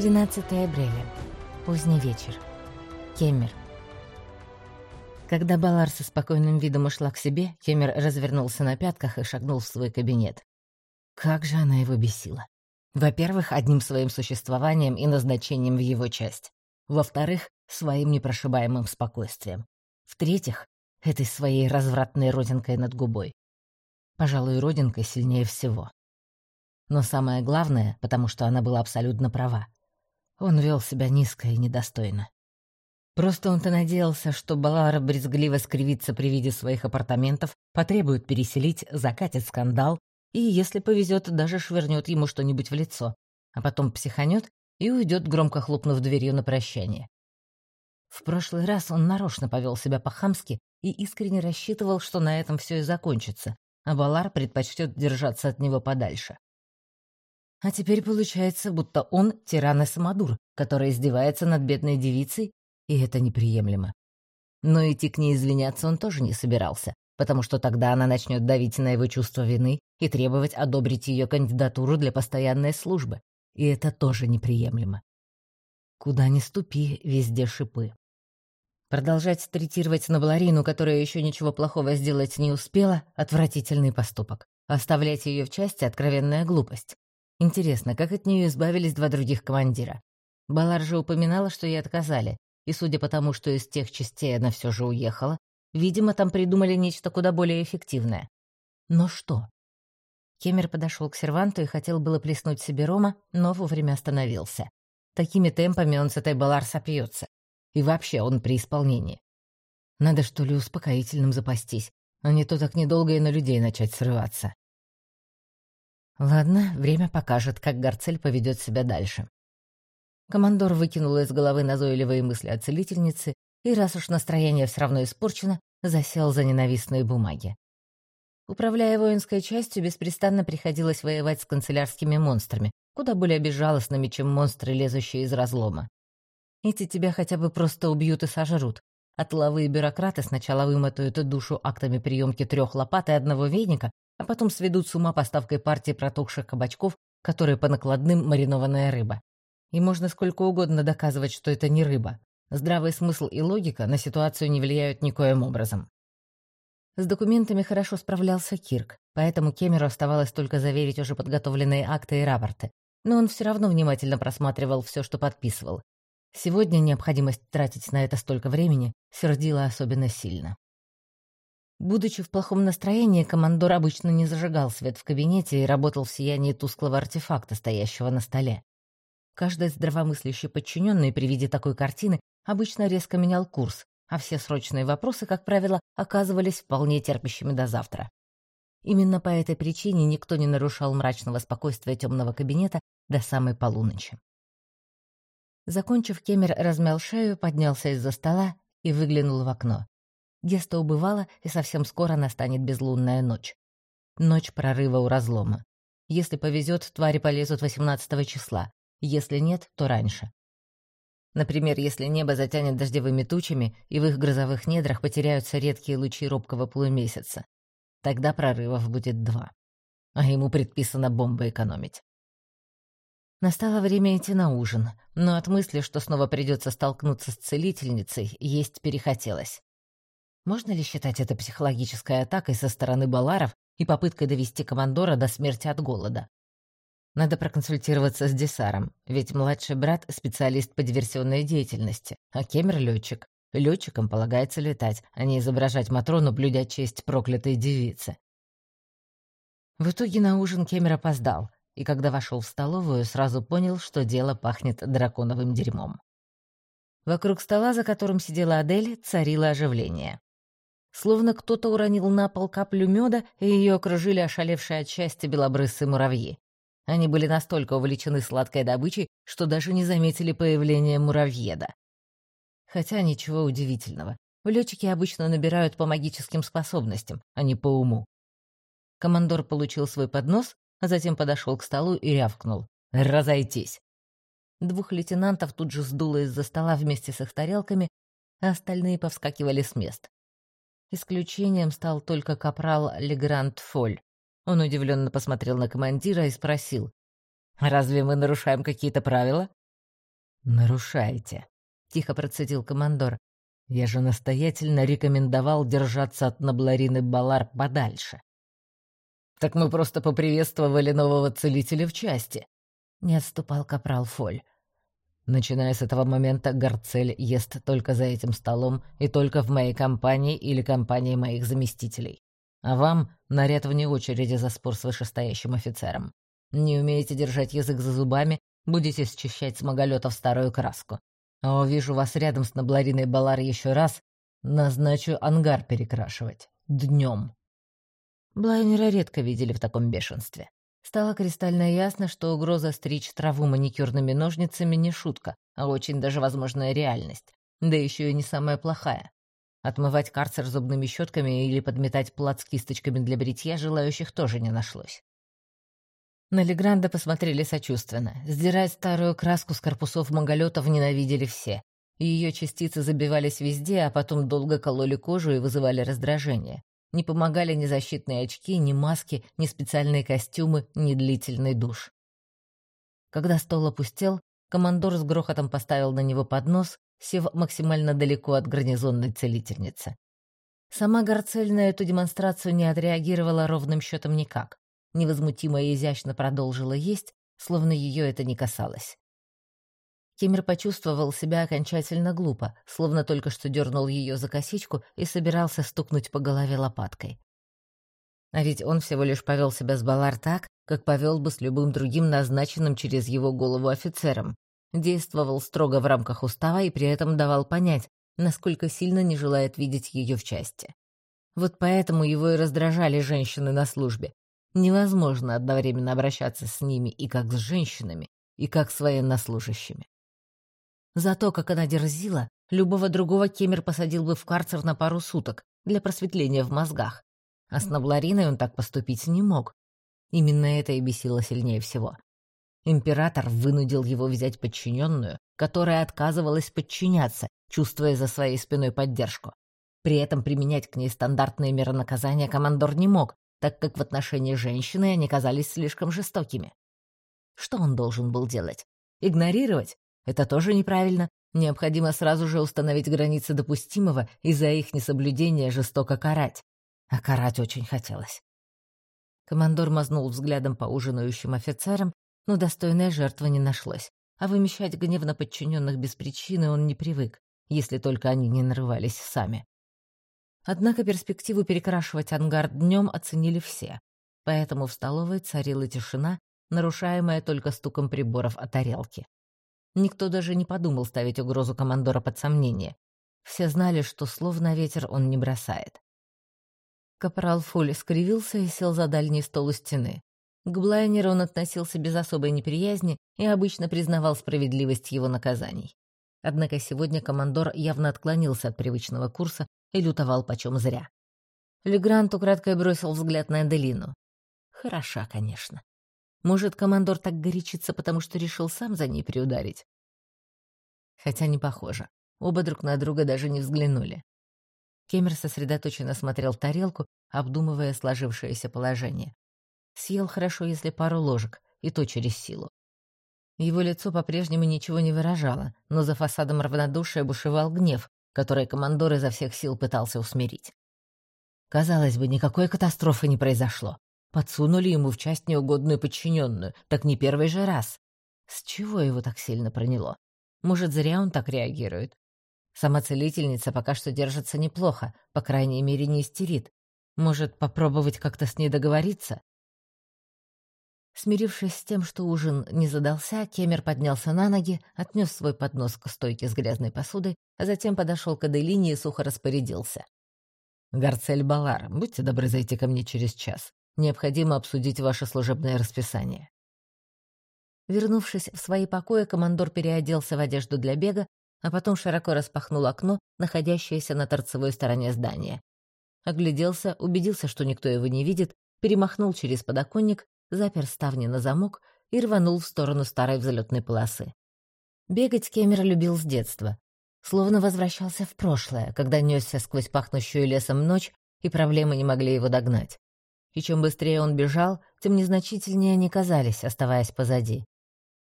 13 апреля. Поздний вечер. Кемер. Когда Балар со спокойным видом ушла к себе, Кемер развернулся на пятках и шагнул в свой кабинет. Как же она его бесила. Во-первых, одним своим существованием и назначением в его часть. Во-вторых, своим непрошибаемым спокойствием. В-третьих, этой своей развратной родинкой над губой. Пожалуй, родинкой сильнее всего. Но самое главное, потому что она была абсолютно права. Он вел себя низко и недостойно. Просто он-то надеялся, что Балара брезгливо скривится при виде своих апартаментов, потребует переселить, закатит скандал и, если повезет, даже швырнет ему что-нибудь в лицо, а потом психанет и уйдет, громко хлопнув дверью на прощание. В прошлый раз он нарочно повел себя по-хамски и искренне рассчитывал, что на этом все и закончится, а Балар предпочтет держаться от него подальше. А теперь получается, будто он тиран и самодур, который издевается над бедной девицей, и это неприемлемо. Но идти к ней извиняться он тоже не собирался, потому что тогда она начнет давить на его чувство вины и требовать одобрить ее кандидатуру для постоянной службы, и это тоже неприемлемо. Куда ни ступи, везде шипы. Продолжать третировать на Баларину, которая еще ничего плохого сделать не успела, отвратительный поступок. Оставлять ее в части — откровенная глупость. Интересно, как от нее избавились два других командира? Балар же упоминала, что ей отказали, и судя по тому, что из тех частей она все же уехала, видимо, там придумали нечто куда более эффективное. Но что? Кемер подошел к серванту и хотел было плеснуть себе рома, но вовремя остановился. Такими темпами он с этой Балар сопьется. И вообще он при исполнении. Надо что ли успокоительным запастись, а не то так недолго и на людей начать срываться. Ладно, время покажет, как Гарцель поведет себя дальше. Командор выкинул из головы назойливые мысли о целительнице и, раз уж настроение все равно испорчено, засел за ненавистные бумаги. Управляя воинской частью, беспрестанно приходилось воевать с канцелярскими монстрами, куда более безжалостными, чем монстры, лезущие из разлома. Эти тебя хотя бы просто убьют и сожрут, а тыловые бюрократы сначала вымотают душу актами приемки трех лопат и одного веника, а потом сведут с ума поставкой партии протухших кабачков, которые по накладным маринованная рыба. И можно сколько угодно доказывать, что это не рыба. Здравый смысл и логика на ситуацию не влияют никоим образом. С документами хорошо справлялся Кирк, поэтому Кемеру оставалось только заверить уже подготовленные акты и рапорты. Но он все равно внимательно просматривал все, что подписывал. Сегодня необходимость тратить на это столько времени сердила особенно сильно. Будучи в плохом настроении, командор обычно не зажигал свет в кабинете и работал в сиянии тусклого артефакта, стоящего на столе. Каждый здравомыслящий подчиненный при виде такой картины обычно резко менял курс, а все срочные вопросы, как правило, оказывались вполне терпящими до завтра. Именно по этой причине никто не нарушал мрачного спокойствия темного кабинета до самой полуночи. Закончив, Кемер размял шею, поднялся из-за стола и выглянул в окно. Геста убывала, и совсем скоро настанет безлунная ночь. Ночь прорыва у разлома. Если повезет, твари полезут 18 числа. Если нет, то раньше. Например, если небо затянет дождевыми тучами, и в их грозовых недрах потеряются редкие лучи робкого полумесяца. Тогда прорывов будет два. А ему предписано бомбы экономить. Настало время идти на ужин, но от мысли, что снова придется столкнуться с целительницей, есть перехотелось. Можно ли считать это психологической атакой со стороны Баларов и попыткой довести командора до смерти от голода? Надо проконсультироваться с Десаром, ведь младший брат — специалист по диверсионной деятельности, а Кемер — летчик. Летчикам полагается летать, а не изображать Матрону, блюдя честь проклятой девицы. В итоге на ужин Кемер опоздал, и когда вошел в столовую, сразу понял, что дело пахнет драконовым дерьмом. Вокруг стола, за которым сидела Адель, царило оживление. Словно кто-то уронил на пол каплю меда, и ее окружили ошалевшие от счастья белобрысые муравьи. Они были настолько увлечены сладкой добычей, что даже не заметили появления муравьеда. Хотя ничего удивительного. Летчики обычно набирают по магическим способностям, а не по уму. Командор получил свой поднос, а затем подошел к столу и рявкнул. «Разойтись!» Двух лейтенантов тут же сдуло из-за стола вместе с их тарелками, а остальные повскакивали с мест. Исключением стал только капрал Легрант Фоль. Он удивленно посмотрел на командира и спросил. «Разве мы нарушаем какие-то правила?» «Нарушаете», — тихо процедил командор. «Я же настоятельно рекомендовал держаться от Набларины Балар подальше». «Так мы просто поприветствовали нового целителя в части», — не отступал капрал Фоль. Начиная с этого момента, Гарцель ест только за этим столом и только в моей компании или компании моих заместителей. А вам наряд вне очереди за спор с вышестоящим офицером. Не умеете держать язык за зубами, будете счищать с маголётов старую краску. А увижу вас рядом с Наблариной Балар еще раз, назначу ангар перекрашивать. Днем. Блайнера редко видели в таком бешенстве. Стало кристально ясно, что угроза стричь траву маникюрными ножницами не шутка, а очень даже возможная реальность. Да еще и не самая плохая. Отмывать карцер зубными щетками или подметать плат с кисточками для бритья желающих тоже не нашлось. На Легранда посмотрели сочувственно. Сдирать старую краску с корпусов монголетов ненавидели все. Ее частицы забивались везде, а потом долго кололи кожу и вызывали раздражение. Не помогали ни защитные очки, ни маски, ни специальные костюмы, ни длительный душ. Когда стол опустел, командор с грохотом поставил на него поднос, сев максимально далеко от гарнизонной целительницы. Сама Гарцель на эту демонстрацию не отреагировала ровным счетом никак. Невозмутимо и изящно продолжила есть, словно ее это не касалось. Кемер почувствовал себя окончательно глупо, словно только что дернул ее за косичку и собирался стукнуть по голове лопаткой. А ведь он всего лишь повел себя с Балар так, как повел бы с любым другим назначенным через его голову офицером. Действовал строго в рамках устава и при этом давал понять, насколько сильно не желает видеть ее в части. Вот поэтому его и раздражали женщины на службе. Невозможно одновременно обращаться с ними и как с женщинами, и как с военнослужащими. За то, как она дерзила, любого другого Кемер посадил бы в карцер на пару суток для просветления в мозгах. А с Наблариной он так поступить не мог. Именно это и бесило сильнее всего. Император вынудил его взять подчиненную, которая отказывалась подчиняться, чувствуя за своей спиной поддержку. При этом применять к ней стандартные меры наказания командор не мог, так как в отношении женщины они казались слишком жестокими. Что он должен был делать? Игнорировать? Это тоже неправильно. Необходимо сразу же установить границы допустимого и за их несоблюдение жестоко карать. А карать очень хотелось. Командор мазнул взглядом по ужинающим офицерам, но достойная жертва не нашлось. А вымещать гнев на подчиненных без причины он не привык, если только они не нарывались сами. Однако перспективу перекрашивать ангар днем оценили все, поэтому в столовой царила тишина, нарушаемая только стуком приборов о тарелке. Никто даже не подумал ставить угрозу командора под сомнение. Все знали, что слов на ветер он не бросает. Капрал Фуль скривился и сел за дальний стол у стены. К Блайнеру он относился без особой неприязни и обычно признавал справедливость его наказаний. Однако сегодня командор явно отклонился от привычного курса и лютовал почем зря. Легрант украдкой бросил взгляд на Эделину. Хороша, конечно. Может, командор так горячится, потому что решил сам за ней приударить? Хотя не похоже. Оба друг на друга даже не взглянули. Кемер сосредоточенно смотрел тарелку, обдумывая сложившееся положение. Съел хорошо, если пару ложек, и то через силу. Его лицо по-прежнему ничего не выражало, но за фасадом равнодушия бушевал гнев, который командор изо всех сил пытался усмирить. Казалось бы, никакой катастрофы не произошло. Подсунули ему в часть неугодную подчиненную, так не первый же раз. С чего его так сильно проняло? Может, зря он так реагирует? Сама целительница пока что держится неплохо, по крайней мере, не истерит. Может, попробовать как-то с ней договориться? Смирившись с тем, что ужин не задался, Кемер поднялся на ноги, отнес свой поднос к стойке с грязной посудой, а затем подошел к Аделине и сухо распорядился. «Гарцель Балар, будьте добры зайти ко мне через час. Необходимо обсудить ваше служебное расписание». Вернувшись в свои покои, командор переоделся в одежду для бега, а потом широко распахнул окно, находящееся на торцевой стороне здания. Огляделся, убедился, что никто его не видит, перемахнул через подоконник, запер ставни на замок и рванул в сторону старой взлетной полосы. Бегать Кемер любил с детства. Словно возвращался в прошлое, когда несся сквозь пахнущую лесом ночь, и проблемы не могли его догнать и чем быстрее он бежал, тем незначительнее они казались, оставаясь позади.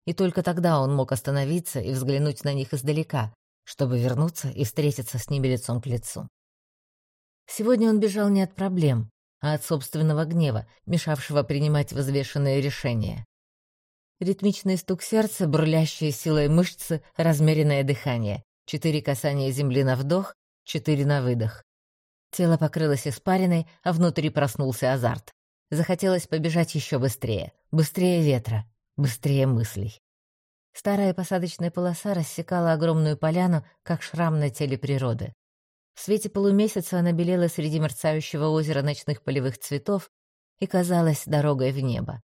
и только тогда он мог остановиться и взглянуть на них издалека, чтобы вернуться и встретиться с ними лицом к лицу. Сегодня он бежал не от проблем, а от собственного гнева, мешавшего принимать взвешенные решения. Ритмичный стук сердца, бурлящие силой мышцы, размеренное дыхание, четыре касания земли на вдох, четыре на выдох. Тело покрылось испариной, а внутри проснулся азарт. Захотелось побежать еще быстрее, быстрее ветра, быстрее мыслей. Старая посадочная полоса рассекала огромную поляну, как шрам на теле природы. В свете полумесяца она белела среди мерцающего озера ночных полевых цветов и казалась дорогой в небо.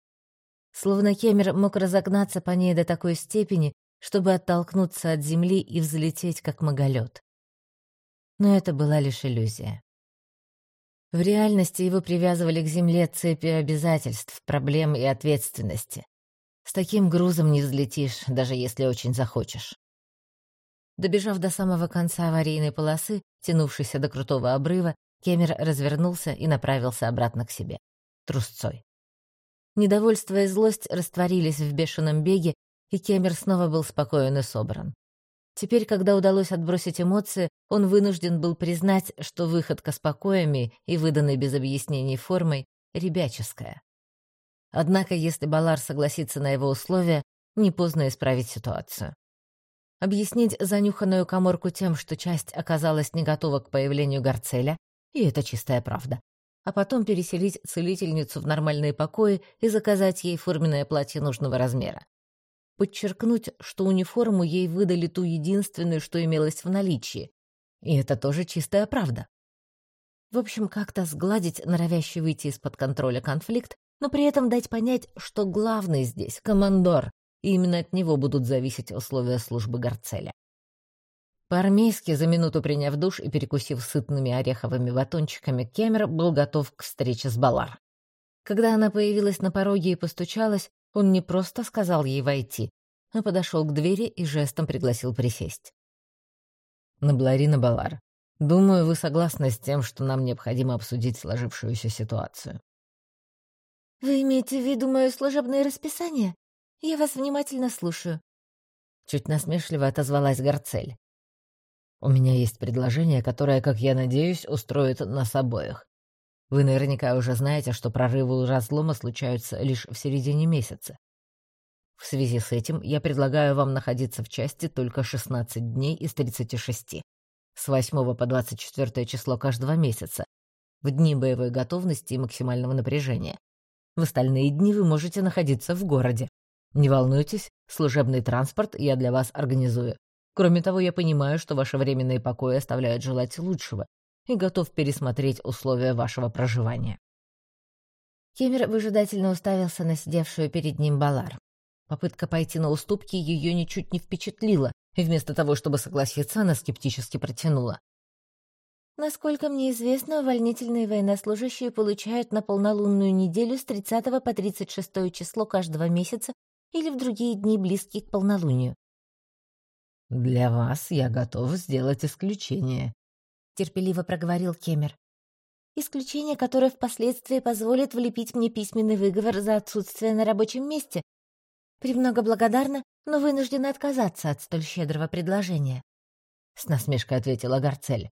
Словно Кемер мог разогнаться по ней до такой степени, чтобы оттолкнуться от земли и взлететь, как маголет. Но это была лишь иллюзия. В реальности его привязывали к земле цепи обязательств, проблем и ответственности. С таким грузом не взлетишь, даже если очень захочешь. Добежав до самого конца аварийной полосы, тянувшейся до крутого обрыва, Кемер развернулся и направился обратно к себе. Трусцой. Недовольство и злость растворились в бешеном беге, и Кемер снова был спокоен и собран. Теперь, когда удалось отбросить эмоции, он вынужден был признать, что выходка с покоями и выданной без объяснений формой — ребяческая. Однако, если Балар согласится на его условия, не поздно исправить ситуацию. Объяснить занюханную коморку тем, что часть оказалась не готова к появлению Гарцеля, и это чистая правда. А потом переселить целительницу в нормальные покои и заказать ей форменное платье нужного размера. Подчеркнуть, что униформу ей выдали ту единственную, что имелось в наличии. И это тоже чистая правда. В общем, как-то сгладить норовящий выйти из-под контроля конфликт, но при этом дать понять, что главный здесь — командор, и именно от него будут зависеть условия службы Гарцеля. По-армейски, за минуту приняв душ и перекусив сытными ореховыми батончиками, Кемер был готов к встрече с Балар. Когда она появилась на пороге и постучалась, он не просто сказал ей войти, а подошел к двери и жестом пригласил присесть. «Набларина Балар, думаю, вы согласны с тем, что нам необходимо обсудить сложившуюся ситуацию». «Вы имеете в виду мое служебное расписание?» Я вас внимательно слушаю. Чуть насмешливо отозвалась Гарцель. У меня есть предложение, которое, как я надеюсь, устроит нас обоих. Вы наверняка уже знаете, что прорывы разлома случаются лишь в середине месяца. В связи с этим я предлагаю вам находиться в части только 16 дней из 36, с 8 по 24 число каждого месяца, в дни боевой готовности и максимального напряжения. В остальные дни вы можете находиться в городе. Не волнуйтесь, служебный транспорт я для вас организую. Кроме того, я понимаю, что ваши временные покои оставляют желать лучшего и готов пересмотреть условия вашего проживания». Кемер выжидательно уставился на сидевшую перед ним Балар. Попытка пойти на уступки ее ничуть не впечатлила, и вместо того, чтобы согласиться, она скептически протянула. Насколько мне известно, увольнительные военнослужащие получают на полнолунную неделю с 30 по 36 число каждого месяца или в другие дни, близкие к полнолунию. «Для вас я готов сделать исключение», — терпеливо проговорил Кемер. «Исключение, которое впоследствии позволит влепить мне письменный выговор за отсутствие на рабочем месте. Премного благодарна, но вынуждена отказаться от столь щедрого предложения», — с насмешкой ответила Гарцель.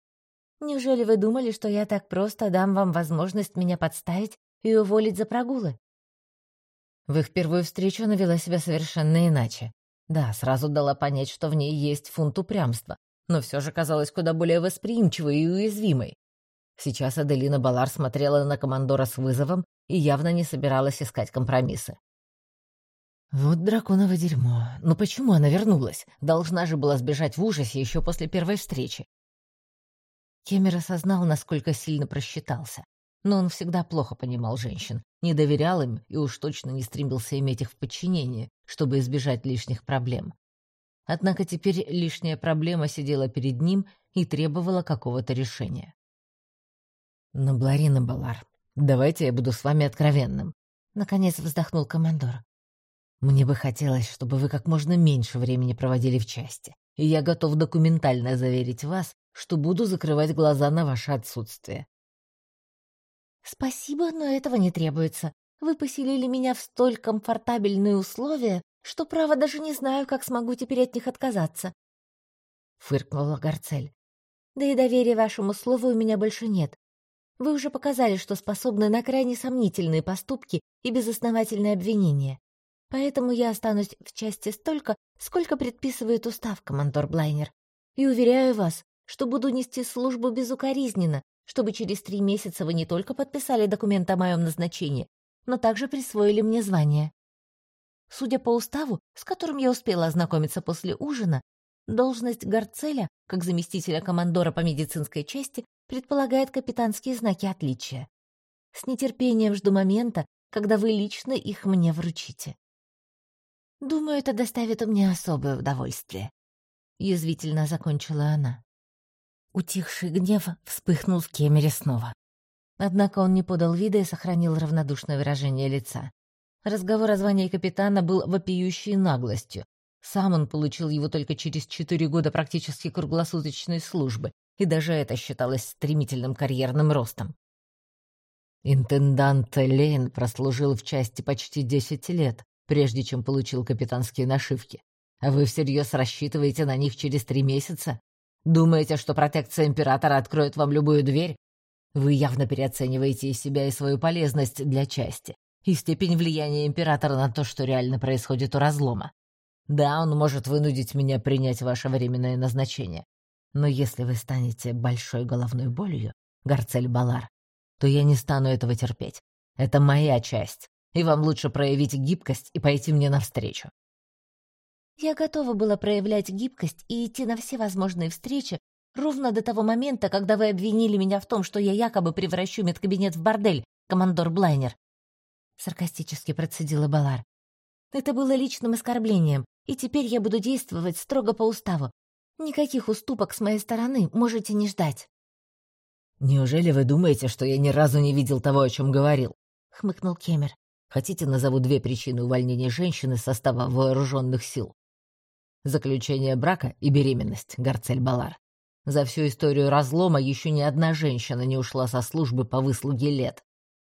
«Неужели вы думали, что я так просто дам вам возможность меня подставить и уволить за прогулы?» В их первую встречу она вела себя совершенно иначе. Да, сразу дала понять, что в ней есть фунт упрямства, но все же казалась куда более восприимчивой и уязвимой. Сейчас Аделина Балар смотрела на командора с вызовом и явно не собиралась искать компромиссы. Вот драконово дерьмо. Но почему она вернулась? Должна же была сбежать в ужасе еще после первой встречи. Кемер осознал, насколько сильно просчитался. Но он всегда плохо понимал женщин, не доверял им и уж точно не стремился иметь их в подчинении, чтобы избежать лишних проблем. Однако теперь лишняя проблема сидела перед ним и требовала какого-то решения. «Но, Бларина Балар, давайте я буду с вами откровенным», — наконец вздохнул командор. «Мне бы хотелось, чтобы вы как можно меньше времени проводили в части, и я готов документально заверить вас, что буду закрывать глаза на ваше отсутствие. «Спасибо, но этого не требуется. Вы поселили меня в столь комфортабельные условия, что, право, даже не знаю, как смогу теперь от них отказаться. Фыркнула Гарцель. Да и доверия вашему слову у меня больше нет. Вы уже показали, что способны на крайне сомнительные поступки и безосновательные обвинения. Поэтому я останусь в части столько, сколько предписывает устав, командор Блайнер. И уверяю вас, что буду нести службу безукоризненно, чтобы через три месяца вы не только подписали документ о моем назначении, но также присвоили мне звание. Судя по уставу, с которым я успела ознакомиться после ужина, должность Гарцеля, как заместителя командора по медицинской части, предполагает капитанские знаки отличия. С нетерпением жду момента, когда вы лично их мне вручите. Думаю, это доставит мне особое удовольствие. Язвительно закончила она. Утихший гнев вспыхнул в Кемере снова. Однако он не подал вида и сохранил равнодушное выражение лица. Разговор о звании капитана был вопиющей наглостью. Сам он получил его только через четыре года практически круглосуточной службы, и даже это считалось стремительным карьерным ростом. Интендант Лейн прослужил в части почти десять лет, прежде чем получил капитанские нашивки. А вы всерьез рассчитываете на них через три месяца? Думаете, что протекция императора откроет вам любую дверь? Вы явно переоцениваете и себя, и свою полезность для части, и степень влияния императора на то, что реально происходит у разлома. Да, он может вынудить меня принять ваше временное назначение. Но если вы станете большой головной болью, Гарцель Балар, то я не стану этого терпеть. Это моя часть и вам лучше проявить гибкость и пойти мне навстречу». Я готова была проявлять гибкость и идти на все возможные встречи ровно до того момента, когда вы обвинили меня в том, что я якобы превращу медкабинет в бордель, командор Блайнер. Саркастически процедила Балар. Это было личным оскорблением, и теперь я буду действовать строго по уставу. Никаких уступок с моей стороны можете не ждать. «Неужели вы думаете, что я ни разу не видел того, о чем говорил?» — хмыкнул Кемер. Хотите, назову две причины увольнения женщины из состава вооруженных сил. Заключение брака и беременность, Гарцель Балар. За всю историю разлома еще ни одна женщина не ушла со службы по выслуге лет.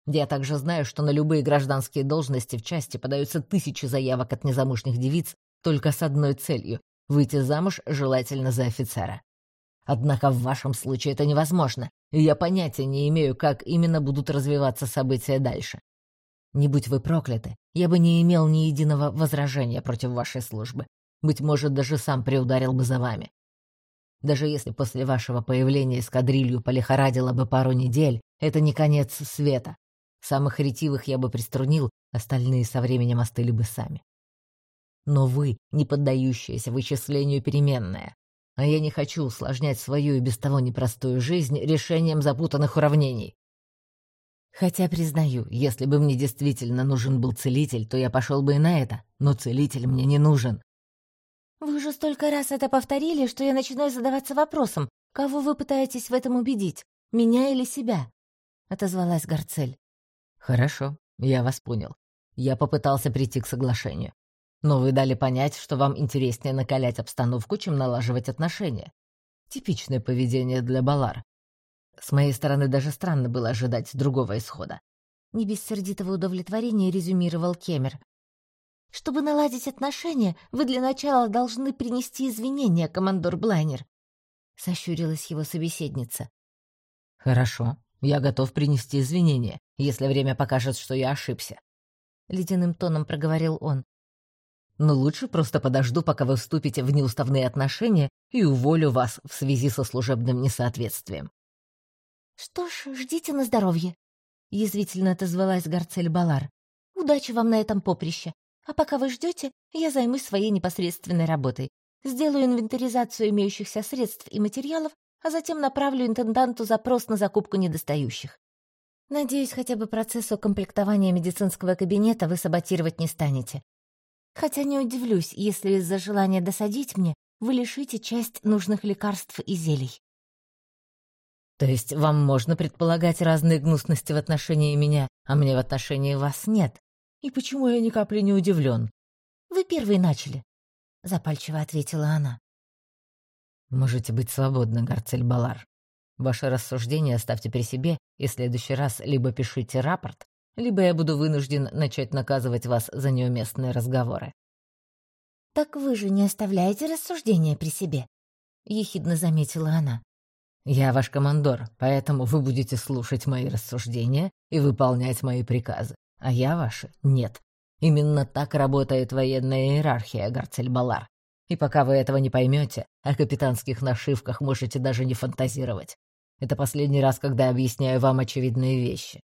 Я также знаю, что на любые гражданские должности в части подаются тысячи заявок от незамужних девиц только с одной целью — выйти замуж, желательно за офицера. Однако в вашем случае это невозможно, и я понятия не имею, как именно будут развиваться события дальше. Не будь вы прокляты, я бы не имел ни единого возражения против вашей службы. Быть может, даже сам приударил бы за вами. Даже если после вашего появления эскадрилью полихорадило бы пару недель, это не конец света. Самых ретивых я бы приструнил, остальные со временем остыли бы сами. Но вы, не поддающаяся вычислению переменная, а я не хочу усложнять свою и без того непростую жизнь решением запутанных уравнений. Хотя, признаю, если бы мне действительно нужен был целитель, то я пошел бы и на это, но целитель мне не нужен. Вы уже столько раз это повторили, что я начинаю задаваться вопросом, кого вы пытаетесь в этом убедить, меня или себя? Отозвалась Гарцель. Хорошо, я вас понял. Я попытался прийти к соглашению. Но вы дали понять, что вам интереснее накалять обстановку, чем налаживать отношения. Типичное поведение для Балар. С моей стороны даже странно было ожидать другого исхода. Не без сердитого удовлетворения резюмировал Кемер. «Чтобы наладить отношения, вы для начала должны принести извинения, командор Блайнер», — сощурилась его собеседница. «Хорошо, я готов принести извинения, если время покажет, что я ошибся», — ледяным тоном проговорил он. «Но лучше просто подожду, пока вы вступите в неуставные отношения и уволю вас в связи со служебным несоответствием». «Что ж, ждите на здоровье», — язвительно отозвалась Гарцель Балар. «Удачи вам на этом поприще. А пока вы ждете, я займусь своей непосредственной работой. Сделаю инвентаризацию имеющихся средств и материалов, а затем направлю интенданту запрос на закупку недостающих. Надеюсь, хотя бы процесс укомплектования медицинского кабинета вы саботировать не станете. Хотя не удивлюсь, если из-за желания досадить мне вы лишите часть нужных лекарств и зелий. То есть вам можно предполагать разные гнусности в отношении меня, а мне в отношении вас нет. И почему я ни капли не удивлен? Вы первые начали, — запальчиво ответила она. Можете быть свободны, Гарцель Балар. Ваше рассуждение оставьте при себе, и в следующий раз либо пишите рапорт, либо я буду вынужден начать наказывать вас за неуместные разговоры. «Так вы же не оставляете рассуждения при себе», — ехидно заметила она. «Я ваш командор, поэтому вы будете слушать мои рассуждения и выполнять мои приказы, а я ваши — нет. Именно так работает военная иерархия, Гарцель-Балар. И пока вы этого не поймете, о капитанских нашивках можете даже не фантазировать. Это последний раз, когда объясняю вам очевидные вещи.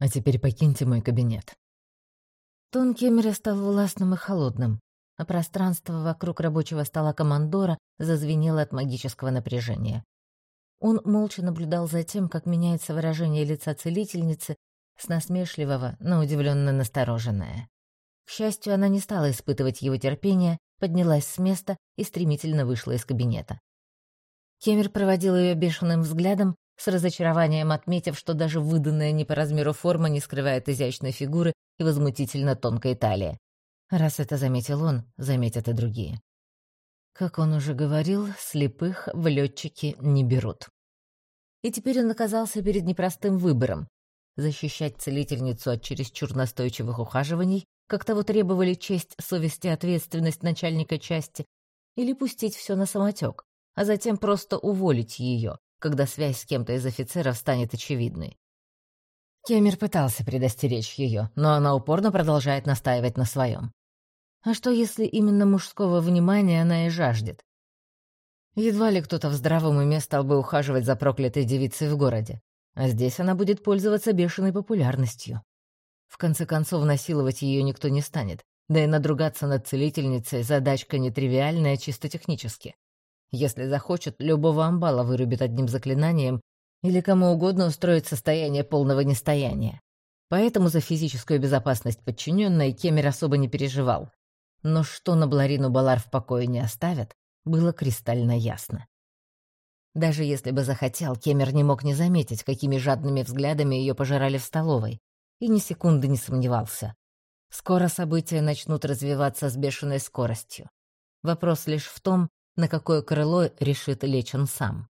А теперь покиньте мой кабинет». Тон Кемера стал властным и холодным а пространство вокруг рабочего стола командора зазвенело от магического напряжения. Он молча наблюдал за тем, как меняется выражение лица целительницы с насмешливого на удивленно настороженное. К счастью, она не стала испытывать его терпения, поднялась с места и стремительно вышла из кабинета. Кемер проводил ее бешеным взглядом, с разочарованием отметив, что даже выданная не по размеру форма не скрывает изящной фигуры и возмутительно тонкой талии. Раз это заметил он, заметят и другие. Как он уже говорил, слепых в летчики не берут. И теперь он оказался перед непростым выбором — защищать целительницу от чересчур настойчивых ухаживаний, как того требовали честь, совесть и ответственность начальника части, или пустить все на самотек, а затем просто уволить ее, когда связь с кем-то из офицеров станет очевидной. Кемер пытался предостеречь ее, но она упорно продолжает настаивать на своем. А что, если именно мужского внимания она и жаждет? Едва ли кто-то в здравом уме стал бы ухаживать за проклятой девицей в городе, а здесь она будет пользоваться бешеной популярностью. В конце концов, насиловать ее никто не станет, да и надругаться над целительницей задачка нетривиальная чисто технически. Если захочет, любого амбала вырубит одним заклинанием или кому угодно устроит состояние полного нестояния. Поэтому за физическую безопасность подчиненной Кемер особо не переживал. Но что на Бларину Балар в покое не оставят, было кристально ясно. Даже если бы захотел, Кемер не мог не заметить, какими жадными взглядами ее пожирали в столовой, и ни секунды не сомневался. Скоро события начнут развиваться с бешеной скоростью. Вопрос лишь в том, на какое крыло решит лечь он сам.